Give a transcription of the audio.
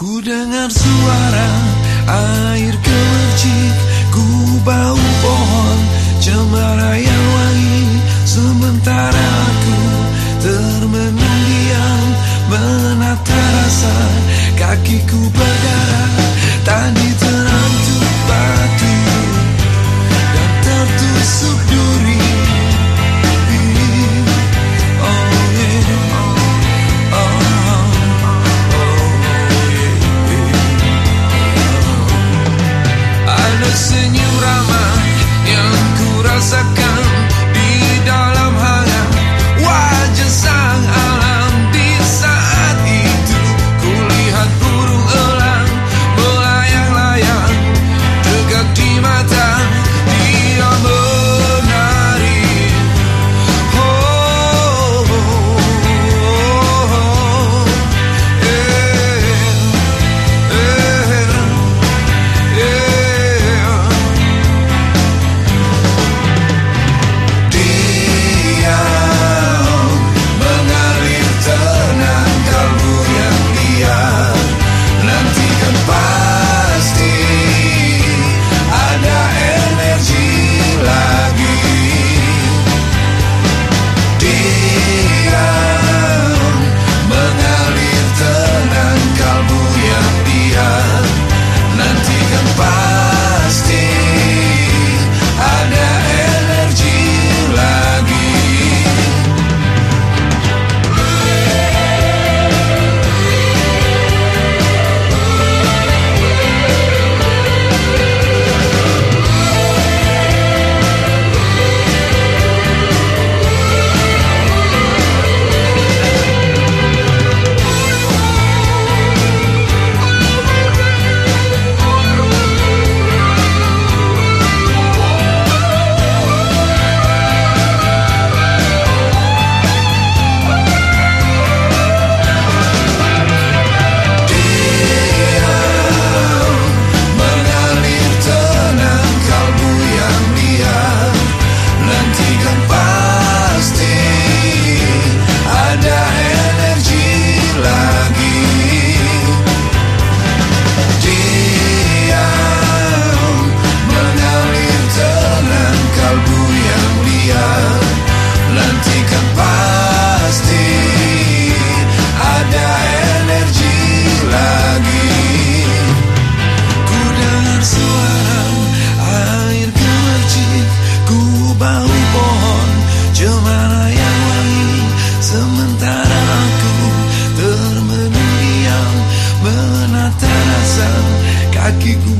Ku dengar suara air kemercik Ku bau pohon cemara yang wangi. Sementara aku termenung diam Menata rasa kakiku berdarah di dalam hangat wajah sang alam di saat itu ku lihat burung elang melayang-layang dekat di mata Bau pohon cemara yang wangi Sementara aku termenung diam Menata rasa kakiku